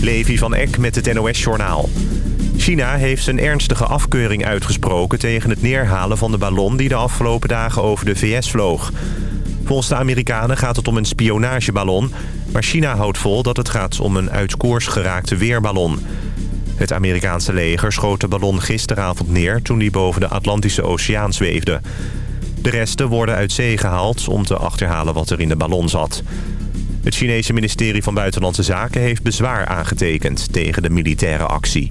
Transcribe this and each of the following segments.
Levi van Eck met het NOS-journaal. China heeft zijn ernstige afkeuring uitgesproken tegen het neerhalen van de ballon... die de afgelopen dagen over de VS vloog. Volgens de Amerikanen gaat het om een spionageballon... maar China houdt vol dat het gaat om een uit koers geraakte weerballon. Het Amerikaanse leger schoot de ballon gisteravond neer... toen die boven de Atlantische Oceaan zweefde. De resten worden uit zee gehaald om te achterhalen wat er in de ballon zat. Het Chinese ministerie van Buitenlandse Zaken heeft bezwaar aangetekend tegen de militaire actie.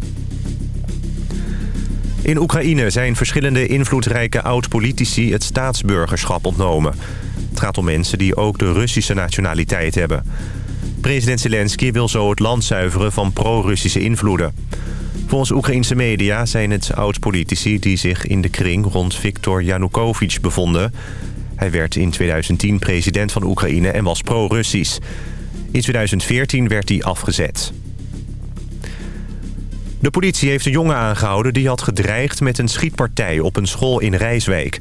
In Oekraïne zijn verschillende invloedrijke oud-politici het staatsburgerschap ontnomen. Het gaat om mensen die ook de Russische nationaliteit hebben. President Zelensky wil zo het land zuiveren van pro-Russische invloeden. Volgens Oekraïnse media zijn het oud-politici die zich in de kring rond Viktor Yanukovych bevonden. Hij werd in 2010 president van Oekraïne en was pro-Russisch. In 2014 werd hij afgezet. De politie heeft een jongen aangehouden die had gedreigd met een schietpartij op een school in Rijswijk.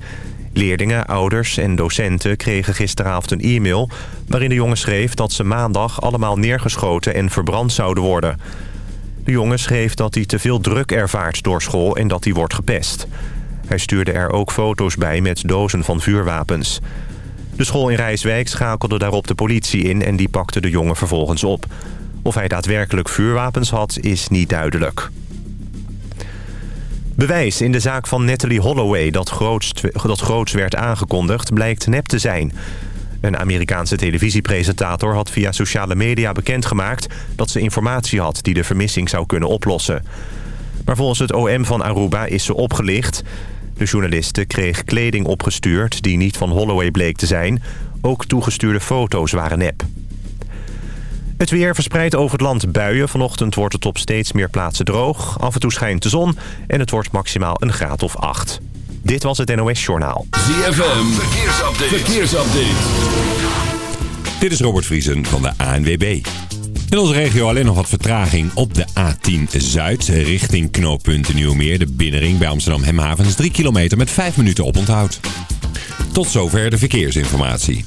Leerlingen, ouders en docenten kregen gisteravond een e-mail... waarin de jongen schreef dat ze maandag allemaal neergeschoten en verbrand zouden worden. De jongen schreef dat hij te veel druk ervaart door school en dat hij wordt gepest. Hij stuurde er ook foto's bij met dozen van vuurwapens. De school in Rijswijk schakelde daarop de politie in en die pakte de jongen vervolgens op. Of hij daadwerkelijk vuurwapens had, is niet duidelijk. Bewijs in de zaak van Natalie Holloway dat groots, dat groots werd aangekondigd blijkt nep te zijn. Een Amerikaanse televisiepresentator had via sociale media bekendgemaakt... dat ze informatie had die de vermissing zou kunnen oplossen. Maar volgens het OM van Aruba is ze opgelicht. De journaliste kreeg kleding opgestuurd die niet van Holloway bleek te zijn. Ook toegestuurde foto's waren nep. Het weer verspreidt over het land buien. Vanochtend wordt het op steeds meer plaatsen droog. Af en toe schijnt de zon en het wordt maximaal een graad of 8. Dit was het NOS Journaal. ZFM, verkeersupdate. verkeersupdate. Dit is Robert Vriesen van de ANWB. In onze regio alleen nog wat vertraging op de A10 Zuid richting knooppunt Nieuwmeer. De binnenring bij Amsterdam Hemhavens 3 kilometer met 5 minuten oponthoud. Tot zover de verkeersinformatie.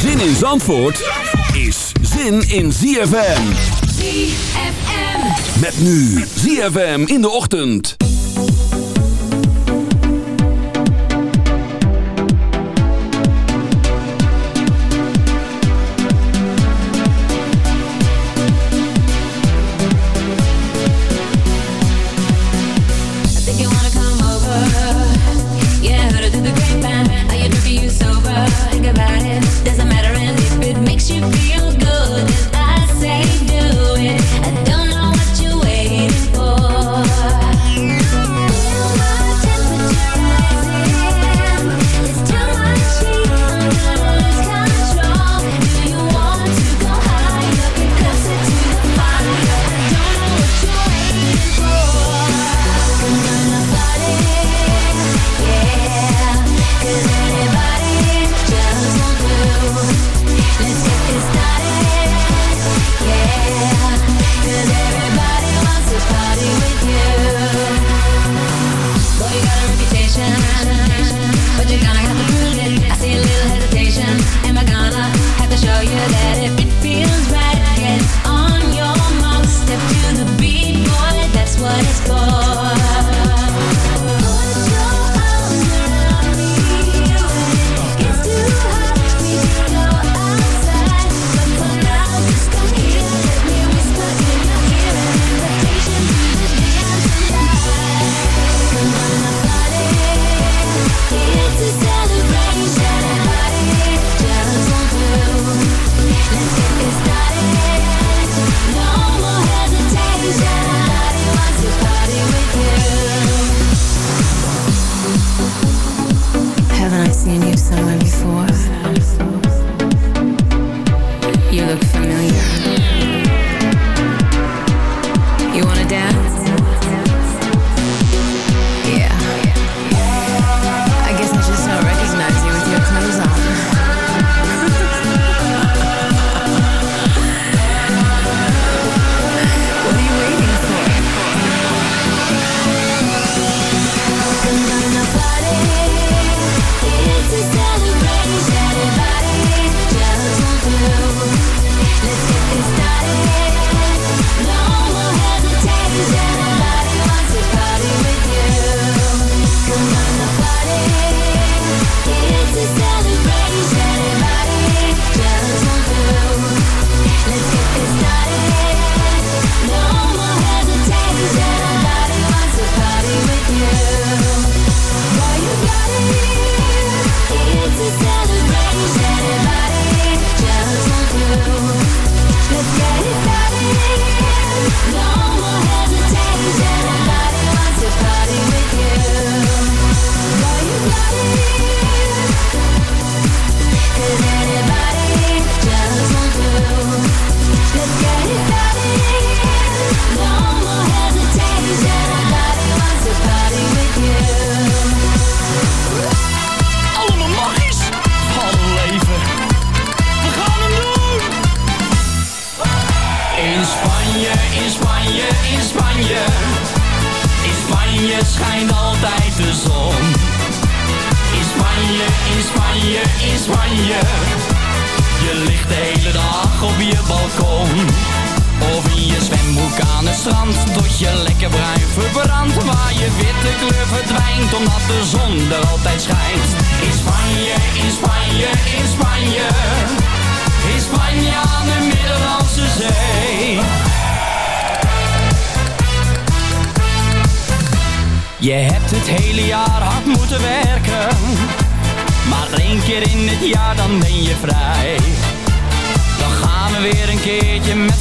Zin in Zandvoort is zin in ZFM. ZFM. Met nu ZFM in de ochtend.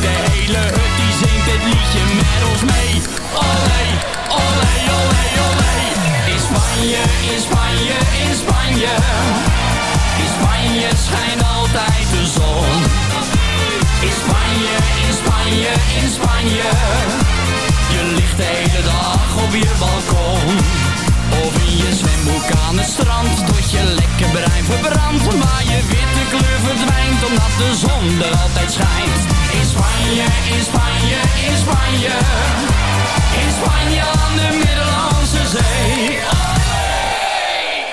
De hele hut die zingt het liedje met ons mee Olé, olé, olé, olé. In Spanje, in Spanje, in Spanje. In Spanje schijnt altijd de zon. In Spanje, in Spanje, in Spanje. Je ligt de hele dag op je balkon. Of in je zwembroek aan het strand Tot je lekker brein verbrandt. Maar je witte kleur verdwijnt Omdat de zon er altijd schijnt. In Spanje, in Spanje, in Spanje. In Spanje aan de Middellandse Zee.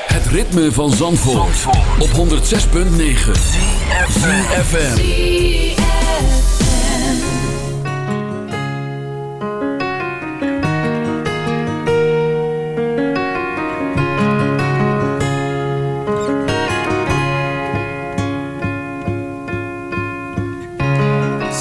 Het ritme van Zandvoort, op 106.9 FM.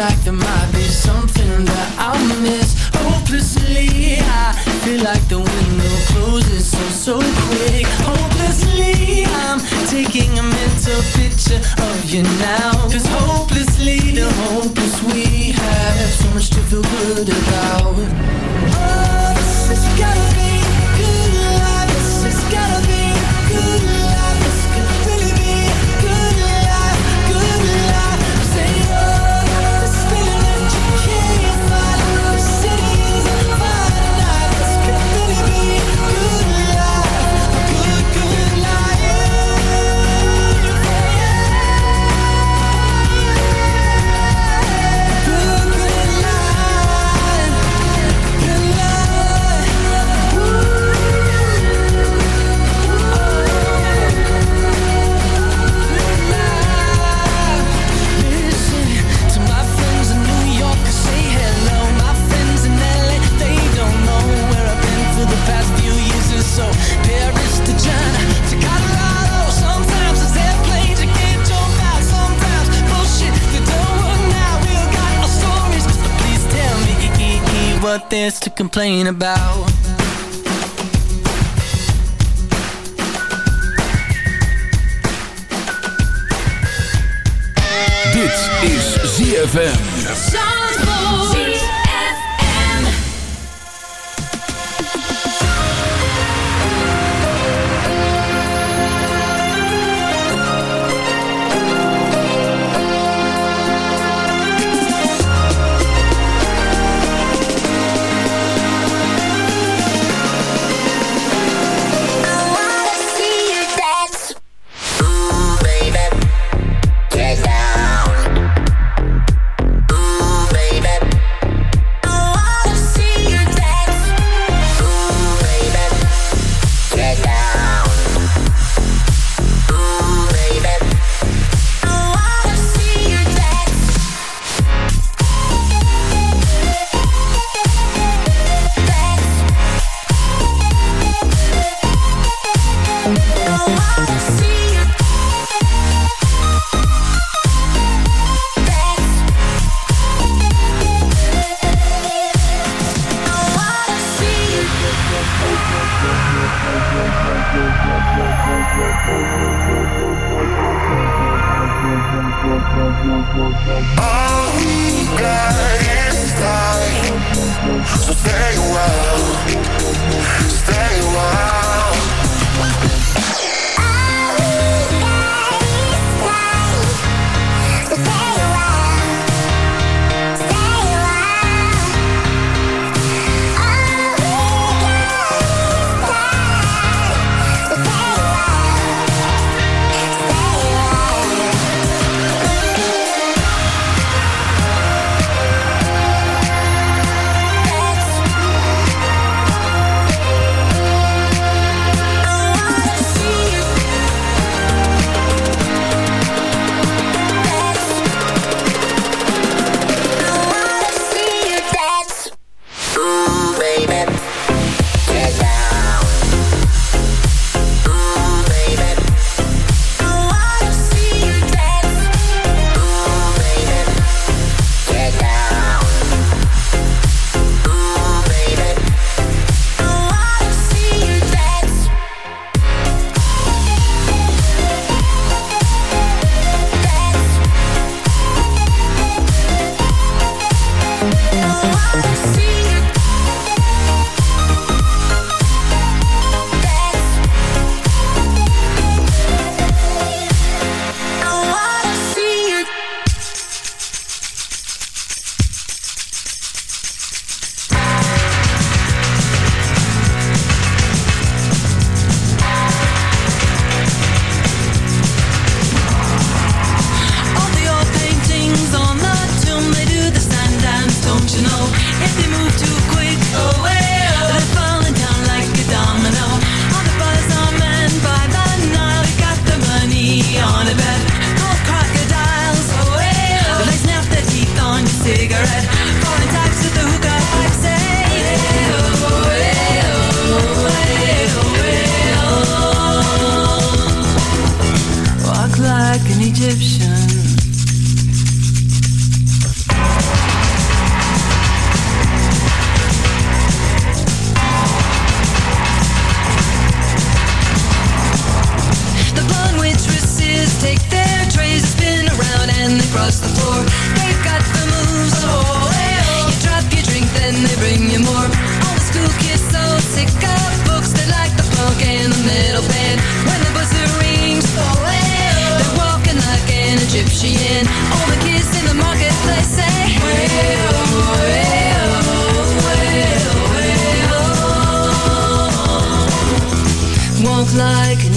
like there might be something that I'll miss. Hopelessly, I feel like the window closes so, so quick. Hopelessly, I'm taking a mental picture of you now. Cause hopelessly, the hopeless we have So much to feel good about. Oh, this has gotta be what there's to complain about. Dit is ZFM.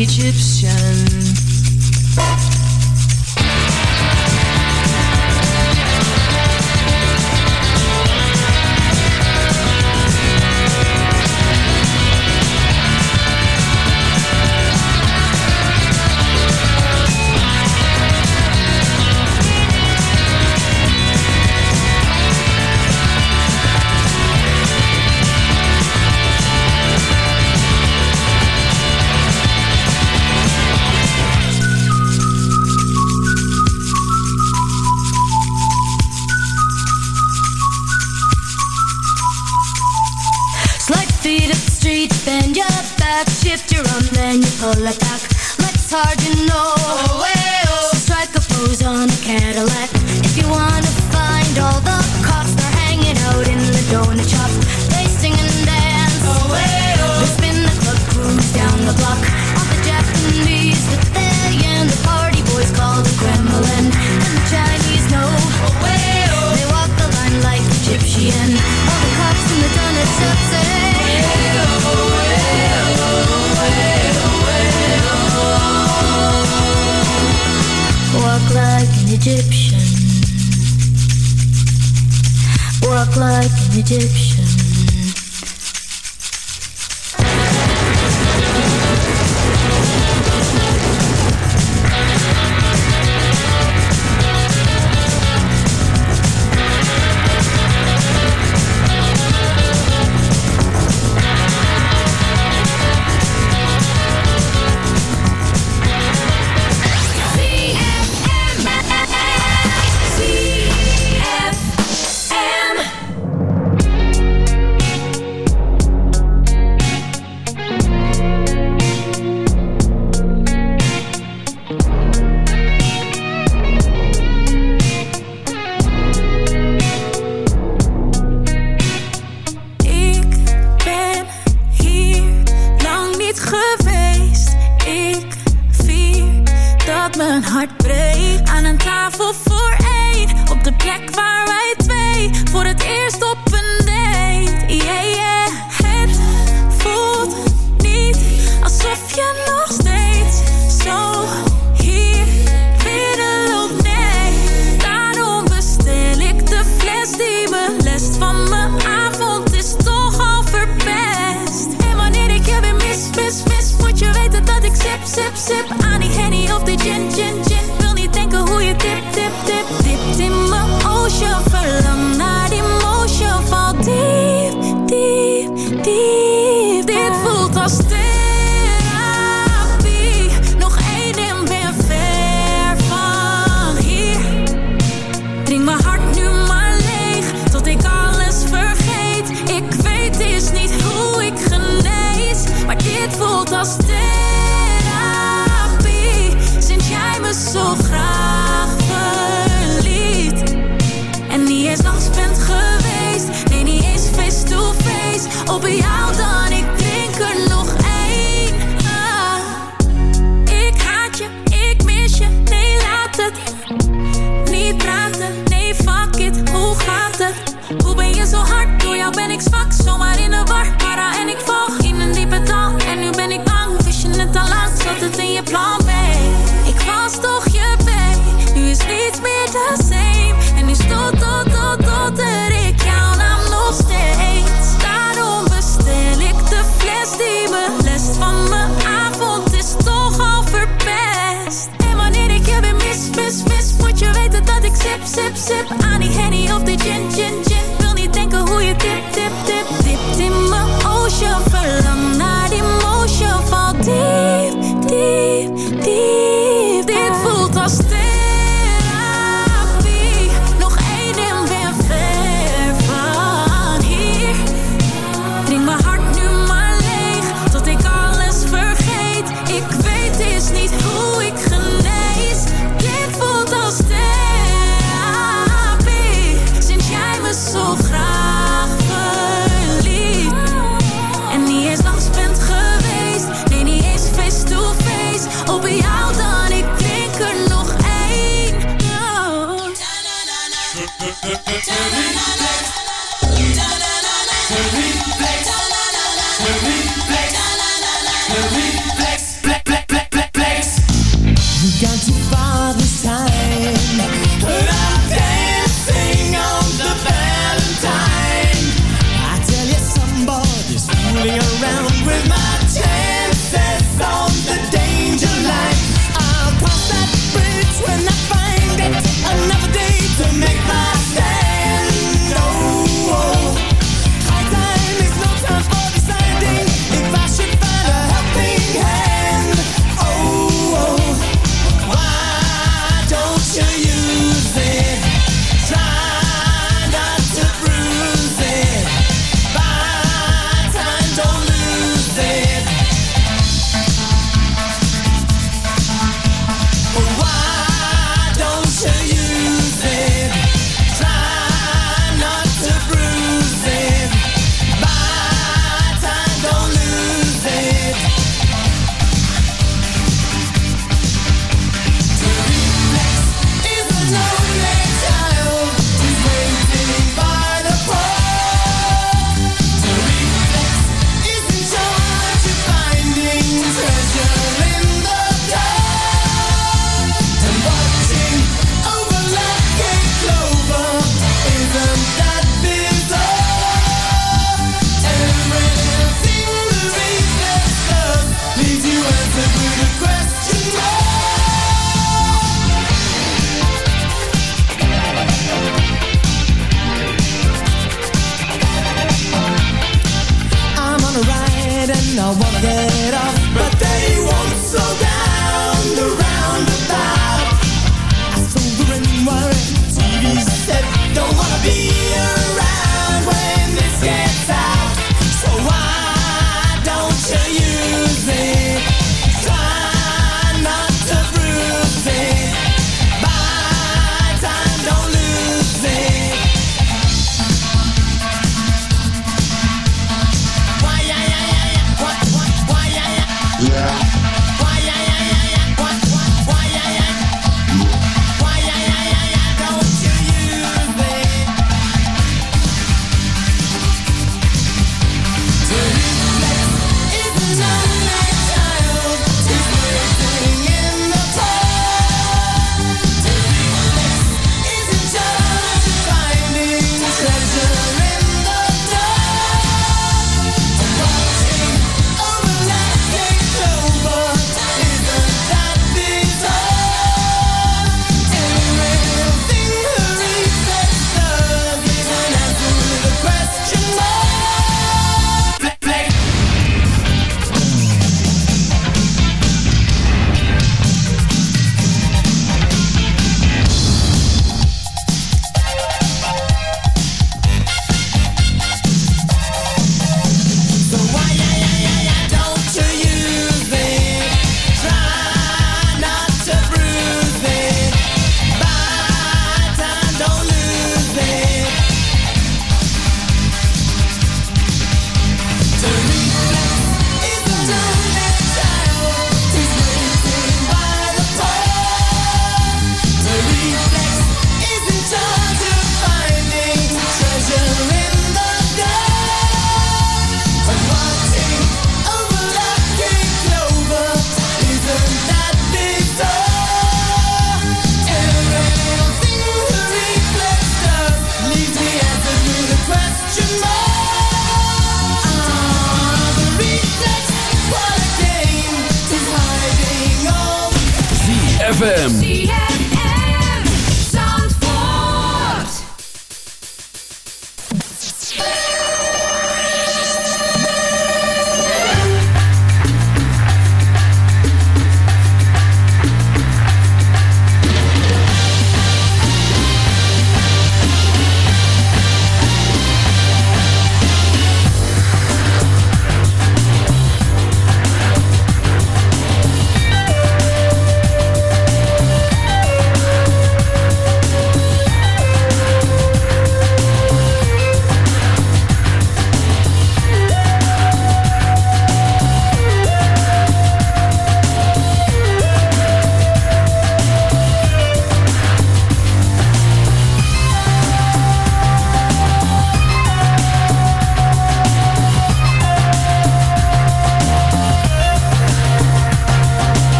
Egyptian.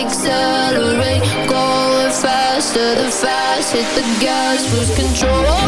accelerate, going faster the fast. Hit the gas, lose control.